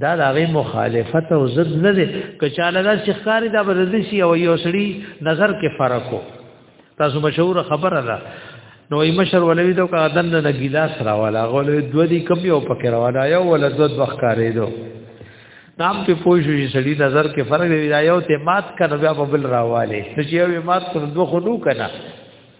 دا د هغه مخالفت او ضد نه دی که چاله دا شخاري دا بدل شي او یو سړي نظر کې فرق وو تاسو مشهور خبره ده نو ای مشر ولوي دا کا دن نه ګلاس راواله غولې دوه دی کم یو پکې راواله یو ول دوه وخت کارې دو نام په پوه شو چې سړي نظر کې فرق دی دا یو ته مات کړه بیا په بل راواله چې یو مات کړه دوه خلو کړه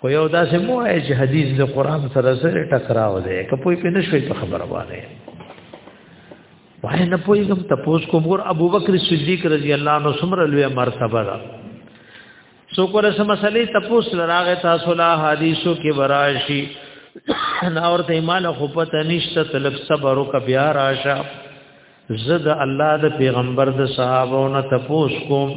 خو یو داسې مو وایي چې حدیث د قران سره سره ټکراو دی که پوی په نشوي په خبره باندې وای نه پوی کوم تپوس کوم ګور ابوبکر صدیق رضی الله عنه سمره لوی مرتبه ده سو کوله سم مسلې تپوس لراغه تاسو لا حدیثو کې وراشي نه اورته ایمان خو پته نشته تلک صبر او بیا راشه زد الله د پیغمبر د صحابو نه تپوس کوم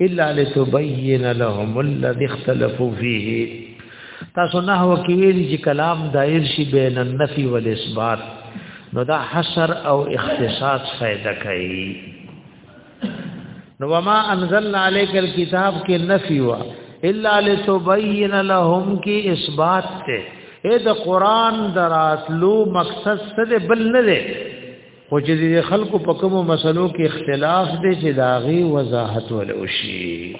الا لتبين لهم الذي اختلفوا فيه تاسو نه هو کې ویل چې کلام دایر شي بین النفي والاثبات نو دا حصر او اختصاص فائدہ کوي نو وما انزلنا عليك الكتاب کې نفي وا الا لتبين لهم کې اثبات ته اې د قران دراتلو مقصد څه بل نه دی خو چې د خلکو په کومو مسلو کې اختلاف دی چې داغي وضاحت ولوشي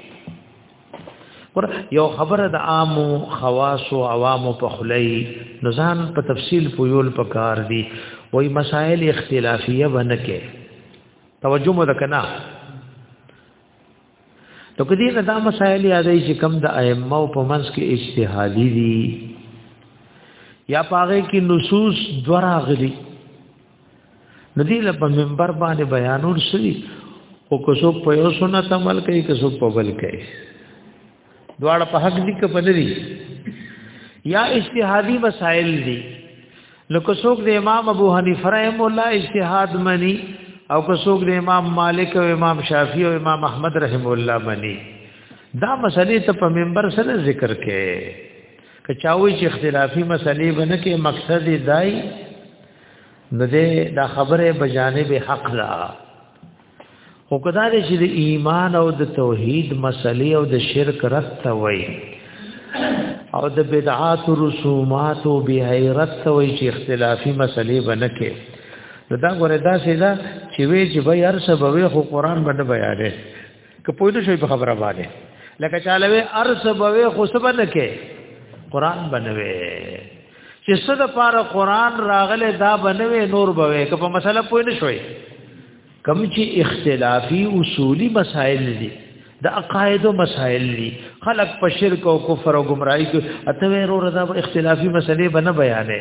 ور یو خبره د عام خواص او عوام په خلی نزان په تفصیل پویول پکار دی وای مسائل اختلافیه ونکه توجه مو دکنه نو کدی نه دا مسائل یادای چې کم د ائمه او په منځ کې اجتهادي دي یا پاره کې نصوص دراغلي ندی له په منبر باندې بیانور شوی او که څوک په یو سنت عمل کوي که څوک په بل کوي دواړه په حق دي کې پدري یا اجتهادي مسائل دي نو که څوک د امام ابو حنیفه رحم الله اجتهاد مني او که څوک د امام مالک او امام شافعي او امام احمد رحم الله مني دا مسلې ته په منبر سره ذکر کې که چاوي چې اختلافي مسلې بنه کې مقصد دای نه ده دا خبره بجانب حق ده خو کدا دې چې د ایمان او د توحید مسلې او د شرک رد ته وای او د بدعات او رسومات او بهای رد ته وای چې اختلافي مسلې بنکه نو دا غره دا سیدا چې وی چې به هر څه به خو قران باندې بیانې که پوه نه شوي په خبره باندې لکه چاله وي ارس بوي خو څه باندې کې قران بنوي چې څه د پاره قران راغله دا بنوي نور بوي که په مسله پوه نه شوي کم چې اختلافي اصولي مسائل دي د عقاید او مسائل دي خلق په شرک او کفر او گمراهی کې اته ورو رضا اختلافي مسلې بنه بیانې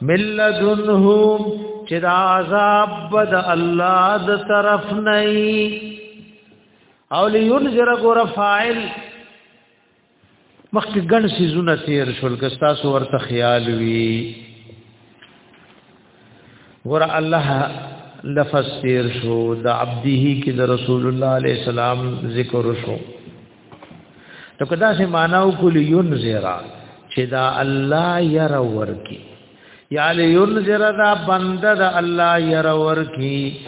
ملذنهم چې دا عذاب بد الله د طرف نه او لينذر غور فاعل مخکې ګڼ سيزونه تیر شول که تاسو ورته خیال وي ګور الله لفظ تیر شو د عبده کې د رسول الله عليه السلام ذکر شو نو کدا سه ماناو کول ينذرا چې دا الله ير ورکی یا لینذر دا بنده دا الله ير ورکی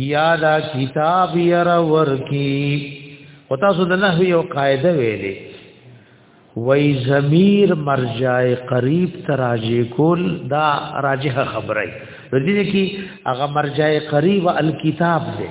یا دا کتاب ير ورکی او تاسو د نحوی یو قاعده ویلې وای ضمیر مرجع قریب تراجه کول دا راجه خبره دی دې کې هغه مرجع قریب الکتاب دی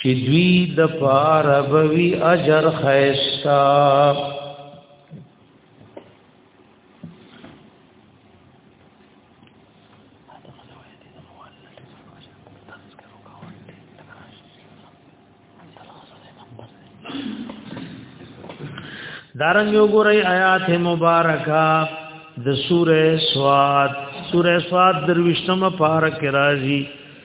چې دوی د پار بوي اجر خيستا دارنګ وګورئ آیات مبارکه د سوره سواد سوره سواد دروښتمه پارک راځي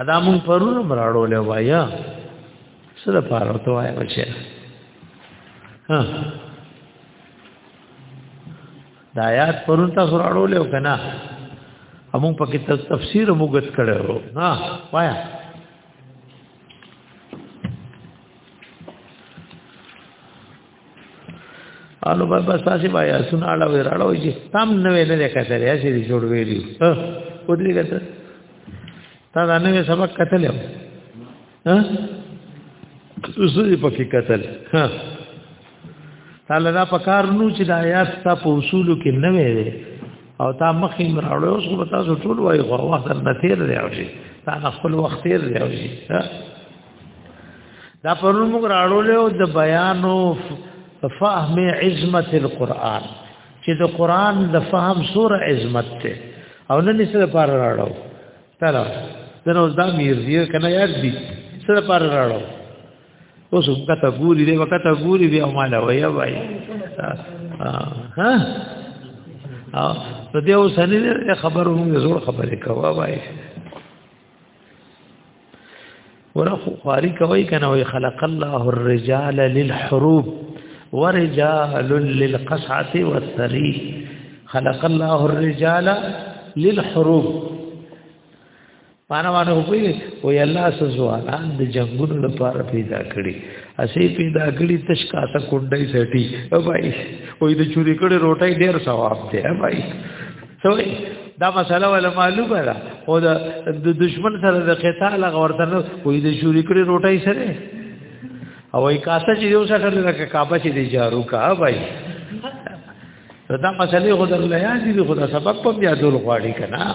ادا مون پرون براړو له وایا سره پاره ته وایا بچا ها دا آیات پرون تاسو راړو له کنا همون پکې تفسیر موږت کړو ها وایا انو بس بس تاسو بیا سن اړه وی راړو چې تم نه ویل نه کتل یا چې جوړ ویلی ها او دې کتل تا دا نوې سبق کتل ها اوس دې پکې کتل ها تعالی دا پکار نو چې د آیات تا په اصول کې نه ویلې او تا مخې مراړو اوس په تاسو ټول وای غوا وخت نه تیر دی او شي تا خپل وخت تیر دی او شي دا پرون موږ راړو له د بیانو فهم عظمت القرآن چې د قرآن د فهم سور عظمت ته او نن سره پار راړو تر دنو دا میر دی کنه یاد دی سره پار راړو اوس وخت ګوري دی وخت ګوري بیا مال وای وای ها او ته دې اوس نه خبرو موږ زور خبرې کوو وای ورو خواري کوي کنه وي خلق الله الرجال للحروب ورجال للقصعه والثري خلق الله الرجال للحروب مانو مانو کوي وي الله سزوالان د جنگونو لپاره پیدا کړی اسی پیدا کړی تش کا تا کونډي سټي او بھائی وې د چوری کړي روټي ډیر ثواب دی بھائی سوې دا مسله ولا معلومه ده او د دشمن سره د قتال غورته نه کوئی د شوري کړي روټي سره او ای کاسه چې یو سره لکه کعبه چې دی جارو کا بای دا مسلې خدای له یاد دي خدای سبب په بیا دور غواړي کنه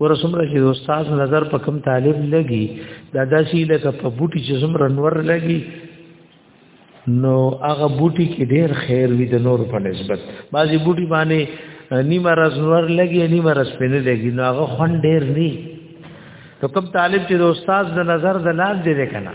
ورسمره چې استاد نظر په کم طالب لګي دا داسي لکه په بوټي چې زم رنور لګي نو هغه بوټي کې ډېر خیر وي د نور په نسبت بعضي بوټي باندې نیمه راز نور لګي نیمه راز پنه لګي نو هغه خون ډېر ني نو کم طالب چې د استاد د نظر د لاندې دی کنه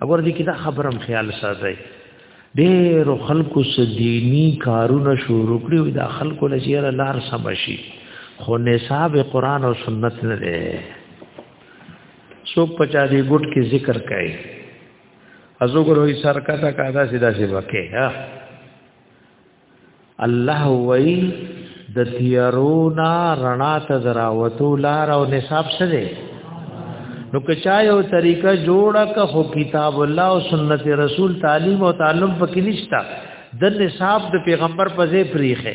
وګوره دې کې دا خبرم خیال ساتي ډېر خلکو سديني کارونه شروع کړي دا خلکو له چیرې لار سم شي خو نصاب قران او سنت نه دی څوک پچا دی ګټ کې ذکر کوي ازو ګروي سرکتا کادا سیدا سی وکه ها الله وای د تیرونا رڼا ته دراوتو لار او نصاب سره نو کچا یو طریقه جوړه که خو کتاب الله او سنت رسول تعلیم او تعلم پکې نشتا د نصاب د پیغمبر په ځای پریخه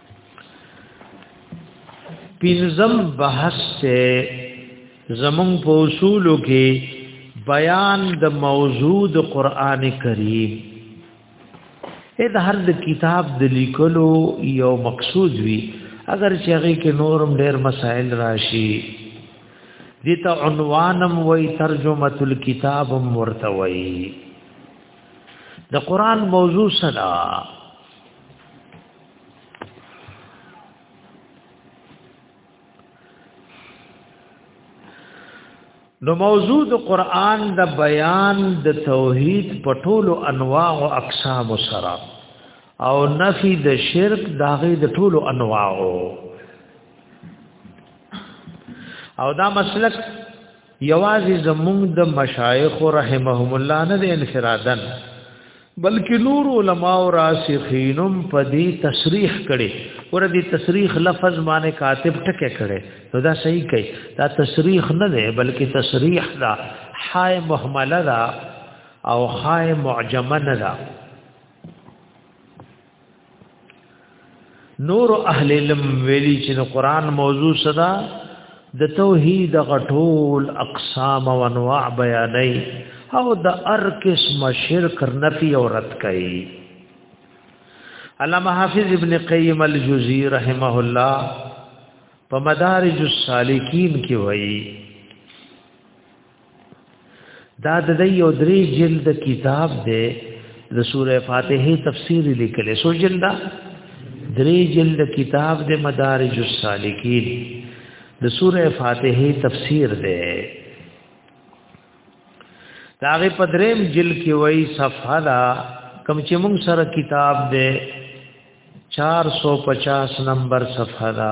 پینزم بحث سے زمون په اصولو کې بیان د موضوع د قران کریم اې د هر د کتاب د لیکلو یو مقصود وي اگر چې هغه کې نورم ډېر مسائل راشي دته عنوانم وای ترجمه الكتاب ورته وای د قران موضوع صدا نو موضوع د قران د بیان د توحید په ټولو انواع او اقسام سره او نفي د شرک داغه د ټولو انواع او دا مسلک یوازې زمونږ د مشایخ رحمهم الله نه د انفرادن بلکې نور علما او راسخینم په دې تصریح کړي ور دې تصریح لفظ باندې کاتب ټکه کړي نو دا صحیح کوي دا تصریح نه دی بلکې تصریح دا حای محمله دا او حای معجمه نه دا نور اهل علم ویلی چې د قران موضوع صدا د توحید غټول اقسام او انواع بیانې او د هر قسم شرک نفي او رد کوي علامه حافظ ابن قیم الجوزی رحمه الله په مدارج السالکین کې وایي دا د یو درې جلد کتاب دی د سوره فاتحه تفسیر لیکل سو جلد درې جلد کتاب د مدارج السالکین د سوره فاتحه تفسیر دی داغه پدریم جل کې وای صفحه دا کم چې موږ سره کتاب دی 450 نمبر صفحه دا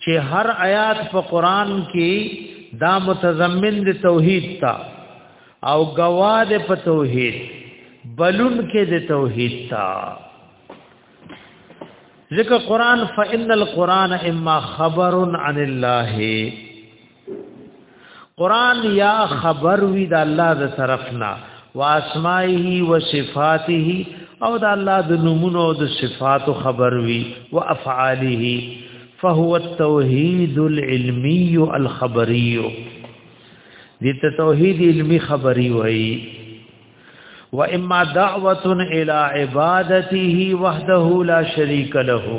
چې هر آیات په قران کې دا متضمن دی توحید تا او گواد په توحید بلون کې دی توحید تا ذکر قران فإن القرآن اما خبر عن الله قران یا خبر وی د الله د طرفنا واسمائه و صفاته او د الله د نمونو او د صفاتو خبر وی و افعاله فهو التوحید العلمی الخبری دې ته توحید علمی خبری وای و اما دعوه الى عبادته وحده لا شريك له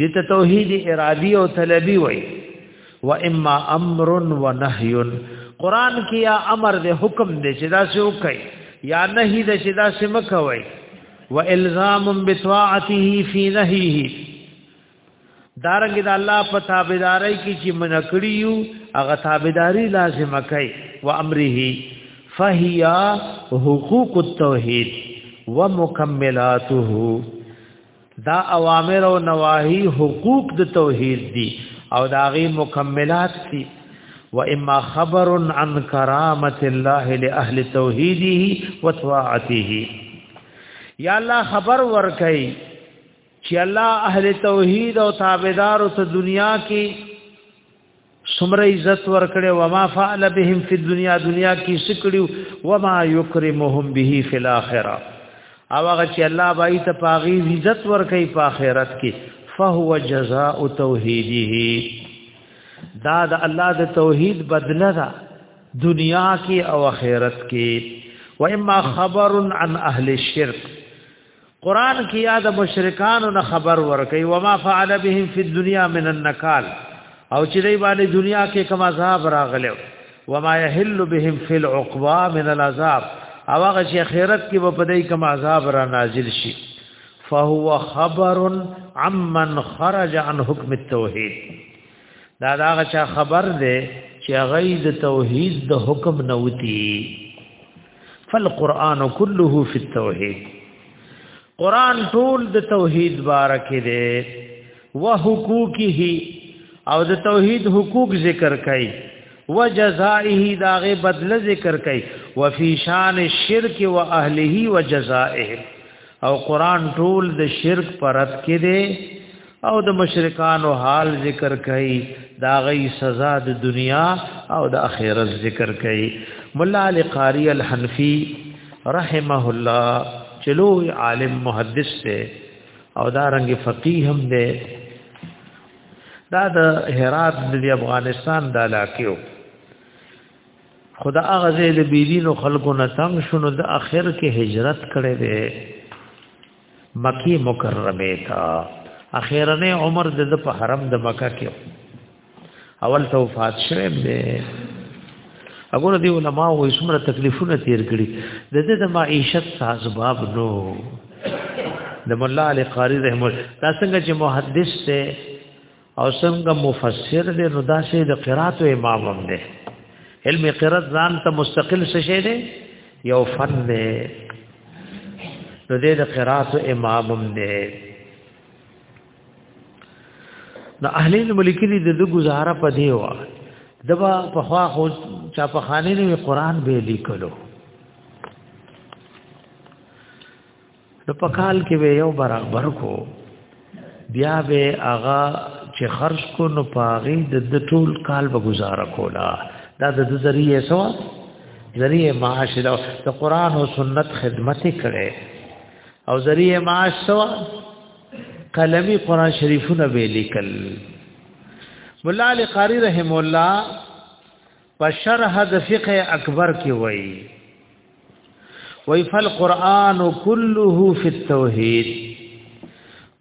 دي ته توحید ارادي او طلبي وای و اما امر و نهي قران کې یا امر دې حکم دې چې دا څه وکي یا نهي دې چې دا څه مکوي و الزام بتواعته فی نهیه دارنګ د الله په تابعداري کې چې منکړیو هغه تابعداري لازم کوي و امره فهیا حقوق التوحید ومکملاته دا اوامر او نواهی حقوق د توحید دي او دا غي مکملات دي و اما خبر عن کرامت الله لاهل توحیده وطاعته یا الله خبر ورکي چې الله اهل توحید او تابعدار او دنیا کې سمره عزت ورکړي و ما فعل بهم فی الدنیا دنیا کې سکړي و ما یکرمهم به فی الاخره او هغه چې الله بای ته پاغي عزت ورکړي په آخرت کې فهو جزاء توحیده دا د الله د توحید بدله ده دنیا کې او آخرت کې و اما خبر عن اهل الشرک قران کې یاد مشرکانو نه خبر ورکي و ما فعل بهم فی الدنیا من النکال او چې دی باندې دنیا کې کوم عذاب راغلی و ما یحل بهم فی العقبا من العذاب او هغه چې خیرت کې په دې کوم عذاب را نازل شي فهو خبر عمن خرج عن حکم التوحید دا دا غچا خبر ده چې هغه د توحید د حکم نه وتی فالقران كله فی التوحید قران ټول د توحید بارکه ده وحقوقه او د توحید حقوق ذکر کړي وجزائه داغه بدل ذکر کړي وفي شان الشرك واهله وجزائه او قران ټول د شرک پرد کې ده او د مشرکانو حال ذکر کړي دا غي سزا د دنیا او د اخرت ذکر کړي مولا علی قاری الحنفی رحمه الله چلو عالم محدث ته او دا رنګ فقيه هم دی دا د هرات د افغانستان د علاقو خدا هغه زید بیرینو خلکو نه تنگ شونو د اخر کې هجرت کړي دی مکی مکرمه تا اخیرنه عمر د په حرم د مکه کې اول ته وفات شوه دی وګوره دی علماء وې څومره تکلیفونه تیر کړي د دې د معیشت سازباب نو د مولا علی قاری رحمت دا څنګه چې محدث ته او څنګه مفسر دی نو دا شی د قرات امام هم دی علم قرات ځان ته مستقل څه شی دی یو فن دی نو دې د قرات امام هم دی نو اهل الملک دې د گزاره په دی وا دبا په خوا خو چا په خانه نه قران به لیکلو نو په کال کې به یو برابر کو بیا به هغه چې خرج کو نو پاغي د ټول کال به گزاره کولا دا د ذریعہ سوا ذریعہ معاش دا د قران او سنت خدمت کړي او ذریعہ معاش سوا قلمی قران شریفونه به لیکل مولا علی قاری رحم الله په شرح د فقه اکبر کې وایي وای فل قران كله فی التوحید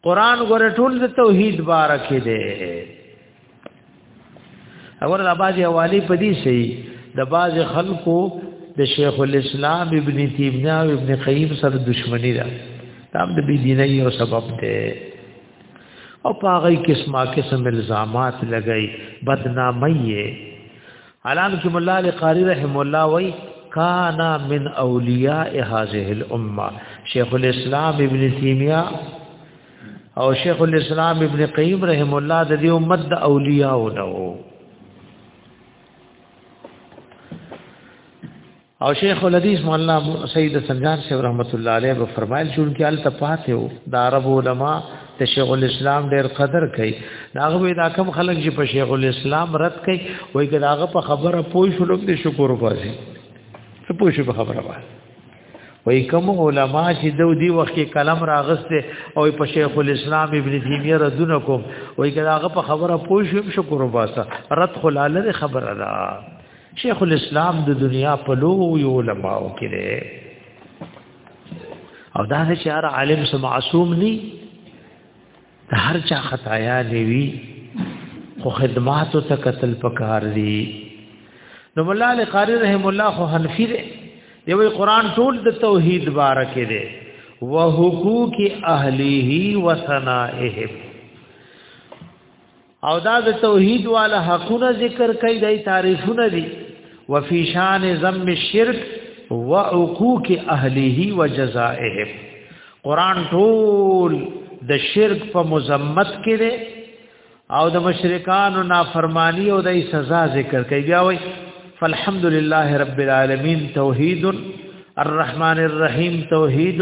قران ګره ټول د توحید بارکه دی اور د باز حوالی پدی شي د باز خلکو د شیخ الاسلام ابن تیمیه او ابن قیم سره دشمنی ده دا د بی دیني او سبب ده او پاغی قسمه قسم الزامات لګی بدنامی علام کی مولا علی قاری رحم الله وای کانا من اولیاء هذه الامه شیخ الاسلام ابن تیمیہ او شیخ الاسلام ابن قیم رحم الله د دې امت د اولیاء نو او شیخ الحدیث مولانا سید سنجار صاحب رحمت الله علیه به فرمایل چې انکه ال تفات یو د عرب علما ته شیخ الاسلام ډیر قدر کوي داغه به دا کم خلک چې په شیخ الاسلام رد کوي وایي چې داغه په خبره پوه شو لوګ دې شکر وباسي څه پوه شو په خبره باندې وایي کوم علما چې دو دی وخت کې کلم راغسته او په شیخ الاسلام ابن تیمیه ردونه کوم وایي چې داغه په خبره پوه شو شکر وباسه رد خلاله خبره ده شیخ الاسلام د دنیا په لوی علماء کې دی او دا چې هر عالم سم معصوم ني د هر چا خطایا نیوي خو خدمات ته قتل پکار دي نو مولا علی قاری رحم الله خو حنفی دی یو قرآن ټول د توحید بارکه دی وحقوق اهلیه وسنائهم او دا د توحید والا حقونه ذکر کوي د تعریفونه دي وفي شان ذم الشرك وعقوق اهله وجزائهم قران ټول د شرک په مذمت کې دی او د مشرکانو نافرمانی او د سزا ذکر کوي بیا وایي فالحمد لله رب العالمین توحید الرحمن الرحیم توحید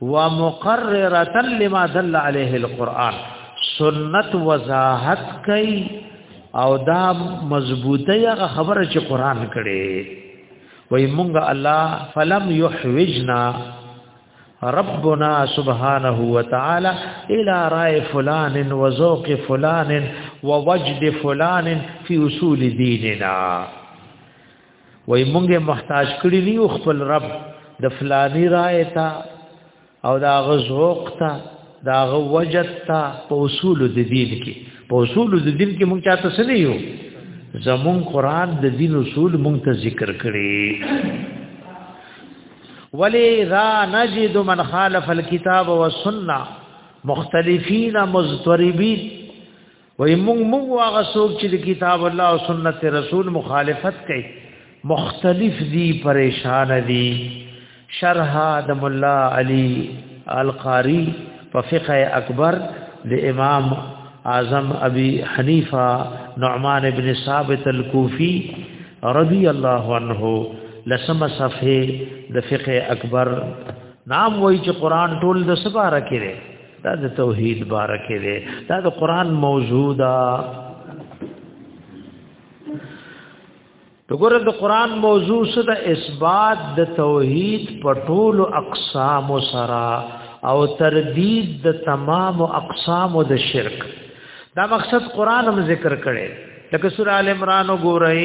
ومقرره لما دل عليه القرآن سنت وضاحت کوي او دا مضبوطه هغه خبره چې قران کړي وای مونږه الله فلم يحوجنا ربنا سبحانه وتعالى الى راي فلان وذوق فلان ووجد فلان في اصول ديننا وای مونږه محتاج کړی نیو خپل رب د فلانی رایتا او دا غزوق تا دا غوجت تا په اصول د دین کې په اصول د دین کې مونږ چاته سره یو زمون قران د دین اصول مونږ ته ذکر کړي ولی را نجد من خالف الكتاب والسنه مختلفین مضطربین وای موږ موږ هغه څوک چې د کتاب الله او سنت رسول مخالفت کوي مختلف دي پریشان دي شرح د مولا علی القاری په فقه اکبر د امام اعظم ابي حنیفه نعمان ابن ثابت الكوفي رضی الله عنه لسم صفحه د فقه اکبر نام وای چې قران ټول د سبا راکړي دا د توحید بارکه دی دا د قران موجوده وګوره د قران موضوع څه د اثبات د توحید په ټول اقسام سره او تردید د تمام اقسام د شرک دا مقصد قران هم ذکر کړي لکه سورہ ال عمران وګورئ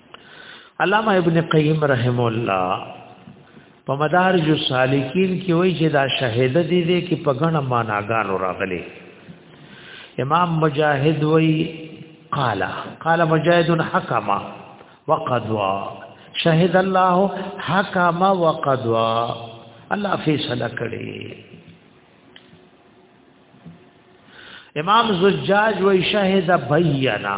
علامه ابن قیم رحم الله په مدارج السالکین کې وایي چې دا شهید دي دي کې په غنه معناګانو راغلي امام مجاهد وایي قال قال مجاهد حکما وقضوا شهد الله حکما وقضوا الله فیصله کړي امام زجاج وی شهد بینا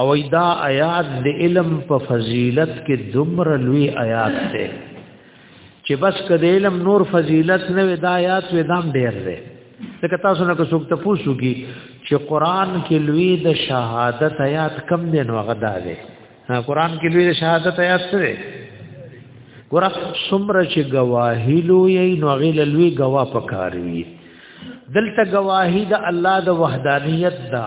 او دا آیات د علم په فضیلت کې دومره لوی آیات دی چې بس کده علم نور فضیلت نه وي دا آیات وې دام ډېر دی ځکه تاسو نه کوڅوک ته پوښتنه کی چې قران کې لوی د شهادت آیات کم دی نو هغه دا دی قران کې لوی د شهادت آیات څه دی ګور څومره چې گواهی لوی نو غیل لوی گواه پکاروي دلته گواهی د الله د وحدانیت دا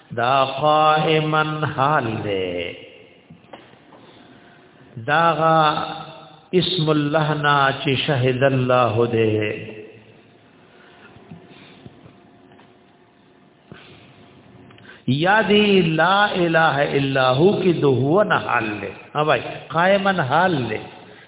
دا قائما حال دے داغا اسم الله نا چې شهد الله دے یادی لا الہ الا هو کې دوه نه حال لے اوبای قائما حال لے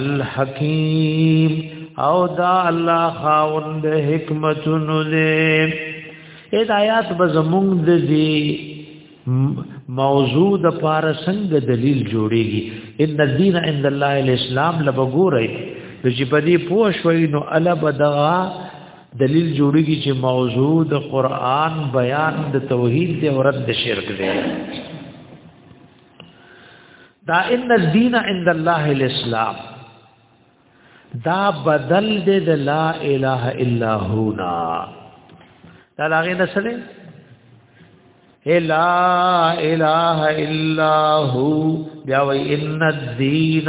الحکیم او دا الله خاوند حکمتونو دې اې د آیات به زمونږ د دې موضوع د پار څنګه دلیل جوړیږي ان الدین عند الله الاسلام لبګورئ چې په دې پوه شوي نو الا بدغا دلیل جوړیږي چې موضوع د قران بیان د توحید د اورد د شرک دی دا ان الدین عند الله الاسلام دا بدل دې د لا اله الا هو نا دا هغه نسله لا اله الا هو بیا وی ان الدین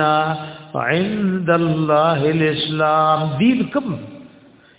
عند الله الاسلام دین کوم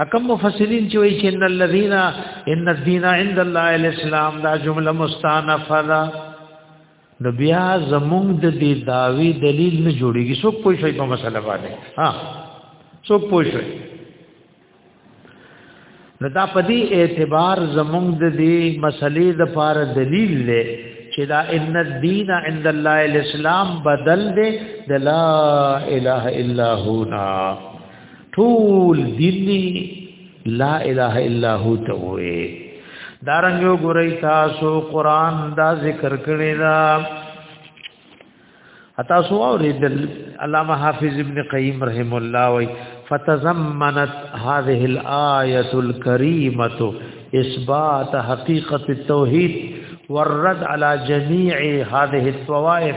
حکم مفسرین چې وایي چې ان الذين ان الدين عند الله الاسلام دا جمله مستانفه ده نو بیا زمونږ د دې داوی دلیل نه جوړیږي څوک پوه شي په مسله باندې ها څوک پوه شي نو دا په دې اعتبار زمونږ د دې مسلې د پار دلیل دی چې دا ان الدين عند الله الاسلام بدل دی د لا اله الا هو ټول دین لا اله الا هو ته وي دارنګو ګورئ تاسو قران دا ذکر کړی دا اتا سو اوریدل علامه حافظ ابن قیم رحم الله وای فتزمنت هذه الآية الكريمة إثبات حقيقة التوحيد والرد على جميع هذه الطوائف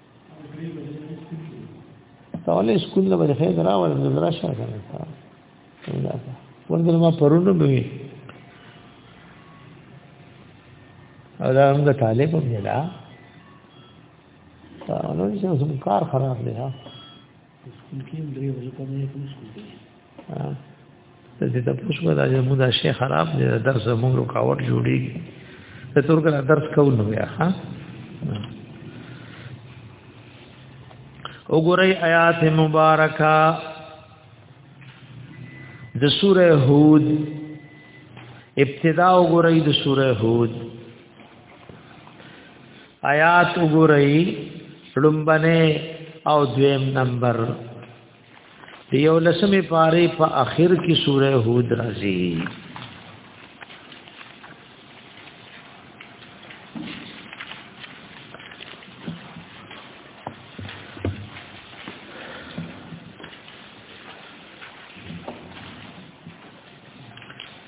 تاولې سکول نه به خیر راوړ نه راشه کنه ورته ما پرونه به وي او دا هم د طالب هم نه دا نو چې کار خراب دی ها سکول کې درې ورځې کوم نه کوم سکول کې د دې د پوښتنه د زموږ د شیخ خراب دی درس زموږ رکاوټ جوړیږي ته تور کله درس کوو نو یا ها وګورئ آیات مبارکه د سوره هود ابتدا وګورئ د سوره هود آیات وګورئ لومبنه او دویم نمبر یو لسمه پاره په اخر کې سوره هود راځي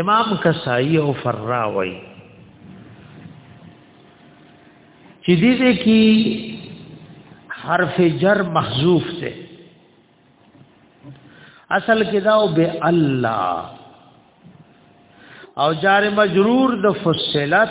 امام کسائی او فرا وای چې دې دې کې حرف جر محذوف ته اصل کې دا او به الله او جار مجرور د فصلت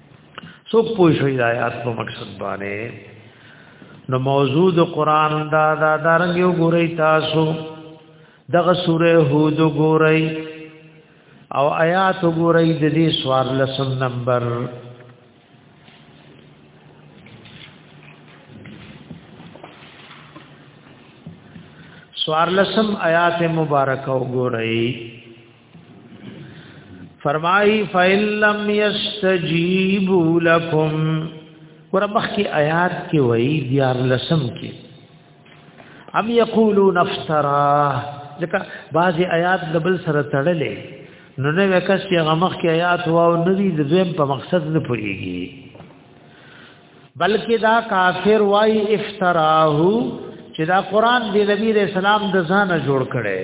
سو پوه شو د آیات په مقصد باندې نو موضوع د قران دا دا دارنګ یو ګورئ تاسو دغه سوره هود ګورئ او آیات ګورئ د دې سوار لسم نمبر سوار لسم آیات مبارکه وګورئ فرمای فَإِن لَّمْ يَسْتَجِيبُوا لَكُمْ ورمخ کی آیات کې وایي دیار لسم کې ام یقولون افترا ځکه بعضی آیات د بل سره تړلې نو نه وکړ چې هغه مخ کې آیات واو نه دي د زم په مقصد نه پويږي بلکې دا کافر وای افتراه چې دا قران دی نبی رسول الله د ځانه جوړ کړي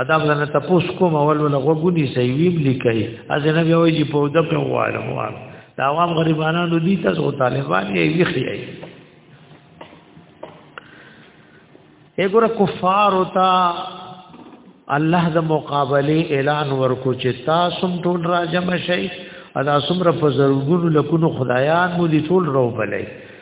ادا موږ نه تاسو کوم اول ولا غوګونی سیویب لیکي از نه به وایي په د په واره مو دا عوام غریبانو دي تاسو طالبان یې ویخی ای وګوره کفار او تا الله د مقابله اعلان ورکو چې تاسو ټول راجم شئ ادا سمره په زرګونو لکونو خدایان مو دي ټول رو بلای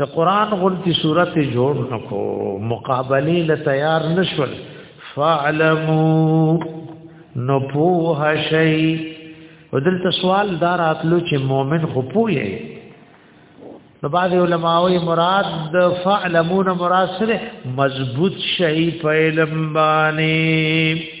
د قران غلطی صورت جوړ نکو مقابله ل تیار نشول فعلمو نو پوه شي ودلته سوال دار اتلو چې مؤمن خو پوهه نو بعض علماوی مراد د فعلمون مراد سره مضبوط شي په علم باندې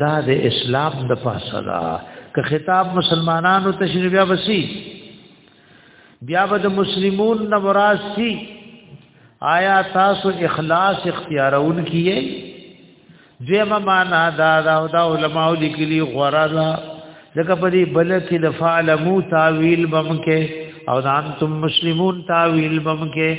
دا د اسلام د پاسه دا که خطاب مسلمانانو ته شنو بیا وسی بیا به د مسلمون نه مراد سی آیا تاسو اخلاص اختیارون کیه دیمه معنا دا دا او دا علماء لیکلی غورا دا ځکه په دې بل کې د فعلمو تعویل بمکه او انتم مسلمون تعویل بمکه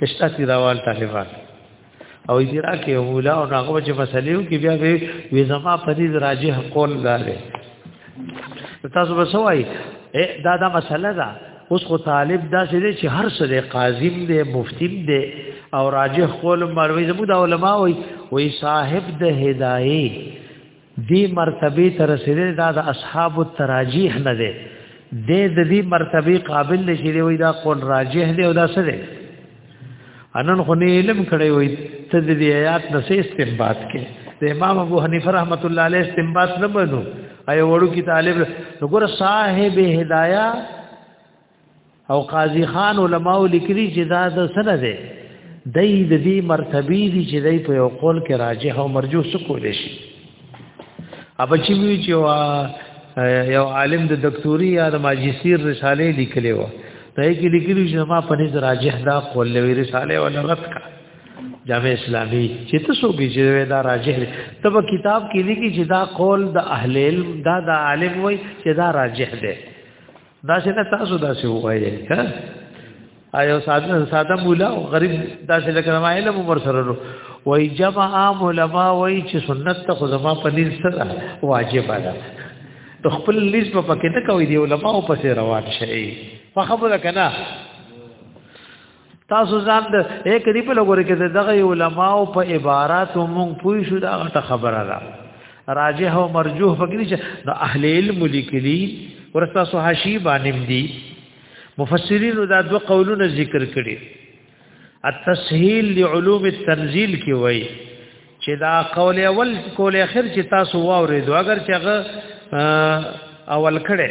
کشتا تی راوال طالبان او ایرا کې اولا او هغه چې مسلې کې بیا به وی زما پریز راجه قول داره تاسو به سوای دا دا مسله ده اوس خو طالب دا چې هر څه دی قاضی دی مفتی دی او راجه قول مروي زموږ د علما وي وي صاحب د هدايه دی مرتبه تر رسیدل دا د اصحاب التراجیح نه دی د دې مرتبه قابل نشي دی وای دا قول راجح دی او دا څه دی انن خو نه علم کړی وای ته د دې آیات نه څه استنباط کې د امام ابو حنیفه رحمت الله علیه استنباط نه بنو اي وړو کې طالب وګوره صاحب هدايا او قاضی خان علماء لیکلی چې دا د سره ده د دې مرتبه دي چې دای په یو قول کې راجح او مرجو سکول شي اب چې وی چې یو عالم د دکتوري یا د ماجستیر رساله لیکلی و دای کې لیکلی چې ما په نظر راجح دا قول لوي رساله ولا رد کا جامع اسلامی چې تاسو کې چې دا راجح دی تب کتاب کې لیکي چې دا قول د اهل علم دا د عالم وای چې دا راجح دی دا څه نه تاسو دا څه وایي ها ایو ساده ساده مولا او غریب دا څه لکه ما علم ور سره ورو وای جمع عام علما وای چې سنت ته خو زما په نس سره واجب ده ته خپل لیس په پکې نه کوي دی علما او پسې روان شي په خبره کنه تاسو ځان د یک دی په لګور کې دغه علماء په عبارت مونږ پوي شو دا غټه خبره ده راجح او مرجوح فکر چې د اهل علم لیکلي ورستا سو حشی باندې دي مفسرین دا دو قولونه ذکر کړي التسهیل لعلوم التنزیل کې وایي چې دا قول اول قول اخر چې تاسو واورېدو اگر چې هغه اول کړي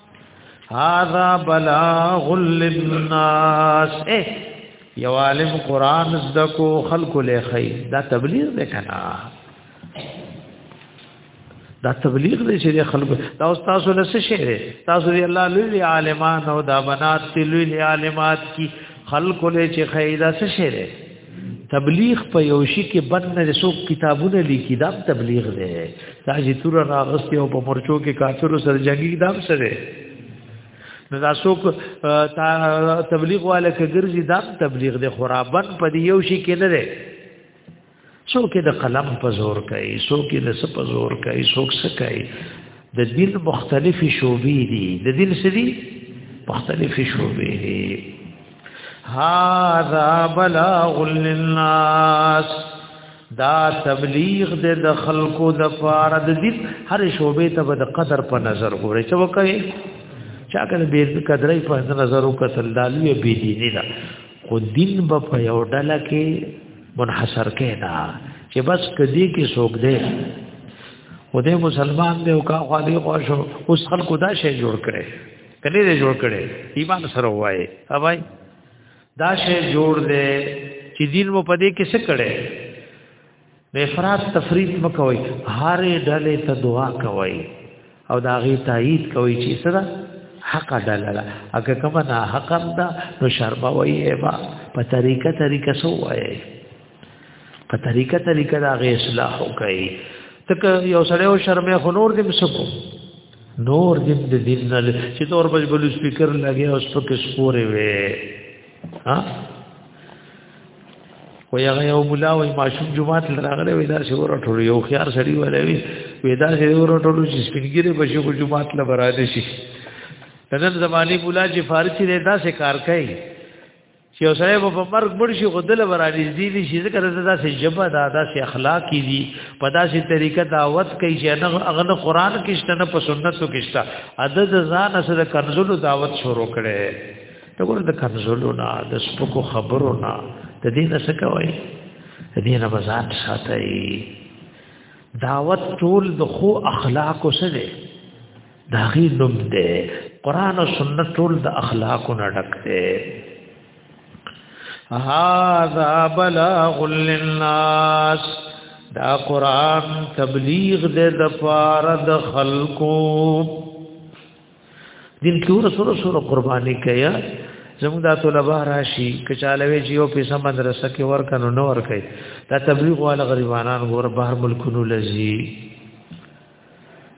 هذا بلاغ للناس اے یو عالم قران زده کو خلق له خی دا تبلیغ ده کنا دا تبلیغ دی چې خلکو دا استاد له څه شي دی تاسو دی الله لوی عالمان او دا بنات لوی عالمات کی خلکو له چې خیدا څه شي دی تبلیغ په یوشي کې بد نه رسو کتابونه لیکي دا تبلیغ دی دا چې تور راغستي او په مرچو کې کافرو سره جنگي دا سره نو دا څوک تبلیغ والا کګرځي دا تبلیغ دی خرابن په دی یوشي کې نه دی څوک د قلم په زور کوي څوک د سپ په زور کوي څوک څه کوي د دین مختلفي شوبې دي د دین سړي مختلفي شوبې دي هذا بلاغ للناس دا تبلیغ د خلکو د پاره د دې هر شوبې ته د قدر په نظر ګوري چې وکړي چا کنه به قدرې په نظر وکړل دا لوی به دي نه دا خو دین به په یو ډله کې منحصر کې دا چې بس کدی کې څوک دی خدای مسلمان دی او کا خالق او اوس خلکو دا شی جوړ کړي کله دې جوړ کړي ایمان سره وای اوای دا شی جوړ دې چې دین مو پدې کې څه کړي افراط تفرید مکوي هارې ډلې ته دعا کوي او دا غي تایید کوي چې سره حق ډللا اګه کما نه حق دا نو شرما وایي با په طریقه طریقه سو وایي په طریقه طریقه دا غي اصلاح وکړي تک یو سړی او شرمې خو نور دې مسکو نور دې د دین نه چې تور بل بل سپیکر لګي او سپک سپورې وي ها و یا یو مولا وای ماشوم جمعات لراغله ودا چې ور ټول یو خيار سړی ولې وي ودا چې ور ټول چې سپینګری بشي کو جمعات لبراله شي نن زماني مولا چې فارسی دی دا څه کار کوي چې یو سړی په مرګ مړ شي خو دله ورالي دي دي چې ذکر ده داسې جبه ده داسې اخلاق دي په داسې طریقه دعوت کوي چې نه اغنه قران کې شته نه په سنتو کې شته عدد ځان سره کنزلو دعوت شروع کړي ته ګور د کنزلو نه د سپکو خبرو نه د دې نه څه کوي د دې نه بزان ساتي دعوت ټول د خو اخلاق سره دا غي نوم دی قران او سنت ټول د اخلاق نه ډک دی هاذا بلاغ للناس دا قران تبلیغ دې د پار د خلقو دین کې ور سره سره قرباني کیا زموږ د طلبه راشي کچالوي جیو په سم مدرسه کې ور کنو نو ور کوي دا تبلیغ والا غریبانان غور بهر ملکونو لذي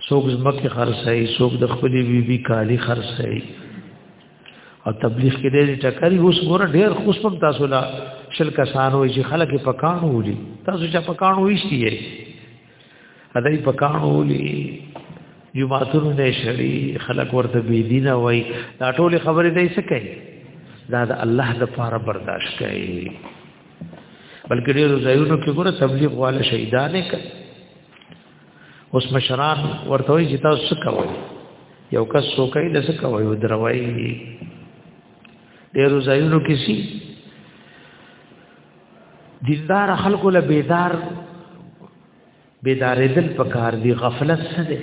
څوک زمکه خرڅي څوک د خپلې بیبي کالی خرڅي او تبلیغ کې دې ټکري اوس ګور ډېر خوشم تاسو لا شل کسانو چې خلک په کانو ولي تاسو چې په کانو وشتي یې ادای په کانو ولي جمعاتونو نه شړي خلک ورته بي دینه وای دا ټول خبره دې څه کوي دا د الله د پاره برداشت کوي بلکې ډېر ځایونو کې ګوره تبلیغ والا شهیدانه کوي اوس مشران ورته وي چې تاسو څه کوئ یو کس څو کوي د څه کوي او دروي ډیرو ځایونو کې سي دیندار خلکو له بیدار بیدارېدل پکار دی غفلت څه دی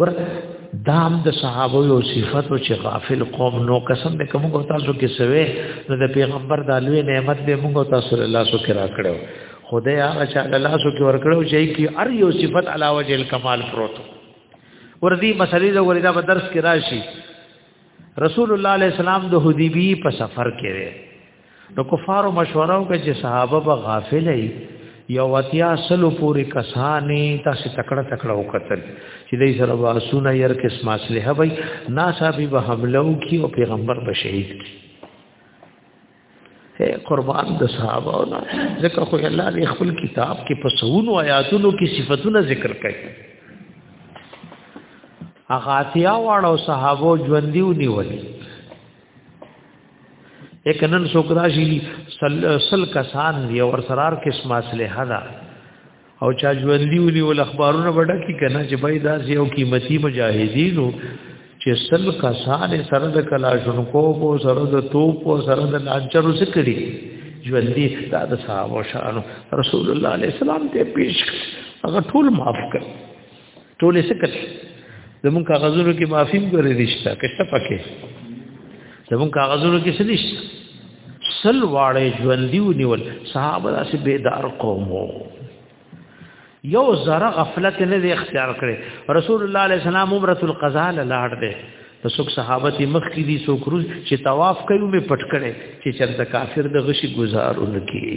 ور دام د صحابه او صفات او چې غافل قوم نو قسم به کوم کو تاسو کې سوي نو د پیغمبر د لوی نعمت به موږ تاسو له لاسو کې راکړو خدای هغه چې له لاسو کې ورکړو چې کی ار یو صفت علا وجه الکمال پروت وردی مسلې د وردا په درس کې راشي رسول الله علیه السلام د حدیبی په سفر کې نو کفارو مشوره وکړه چې صحابه به غافل وي یو اتیا سلو پوری کسانی تاسو تکړه تکړه وکتل چې دای سره واسونه ير کې سماسله وي ناصابي به حمله وکي او پیغمبر به شهید کی قربان د صحابه او ذکر خو الله دې خپل کتاب کې په سونو آیاتونو کې صفاتونه ذکر کړي اغاتیا واړو صحابه ژوندۍ ونیولې اکنن سوکراشی سل, سل کسان دی اور سرار کس ماسله حدا او چا ژوندۍ ونی ول اخبارونه وړه کی کنه چې بای دا یو قیمتي مجاهدینو چې سل کسان سره د کلاشونکو او سره د توپ او سره د لانچرو سکړي ژوندۍ دا د صحابه شانو رسول الله علیه السلام ته پیش هغه ټول معاف کړ ټولې څه کړې زمون کاغذونو کې معافیم ګورې نشته کښته پکې زمون کاغذونو کې څه نشته سل واړې ژوندۍ ونیول صحابه داسې بیدار قوم وو یو زره غفلت نه دی اختیار کړي رسول الله علیه السلام عمره القضاء لاړ دی نو څوک صحابه تی مخ کې دي څوک روز چې طواف کوي مې پټ کړي چې چرته کافر د غشي گزارونه کوي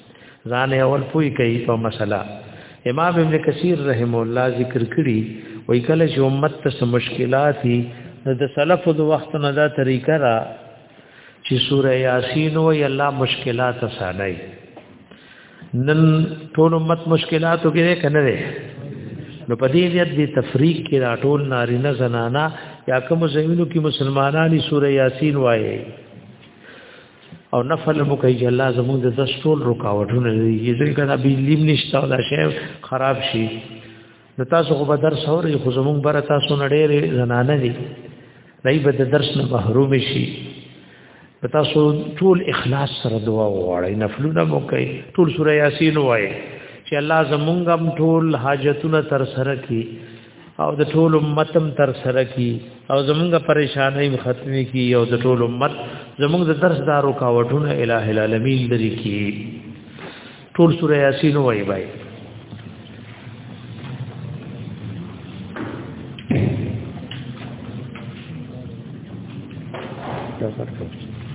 ځان اول پوي کوي په مسله امام ابن کثیر رحم الله ذکر کړي وای کله چې امت ته مشکلات دي د سلف د وخت نه دا طریقه را چې سوره یاسین او الله مشکلات اسانای نن ټول امت مشکلاتو کې کنه ده نو په دې ځد دي تفریق کې دا ټول نارینه زنانا یا کوم زمینو کې مسلمانانی سوره یاسین وایي او نفل مو کوي چې الله زموږ د دستور رکاوټونه لري ځکه دا بجلی نشته او دا شی خراب شي نو تاسو خو به درس اورئ خو زموږ بره تاسو نه ډېرې زنانه دي دای به د درس نه محروم شي تاسو ټول اخلاص سره دعا وغواړئ نفلونه مو کوي ټول سوره یاسین وایي چې الله زمونږ هم ټول حاجتونه تر سره کړي او د ټول امتم تر سره کی او زمونږ پریشانای ختمي کی او د ټول امت زمونږ د درس دارو کاوټونه الٰه العالمین لري کی ټول سوره یاسین وای بای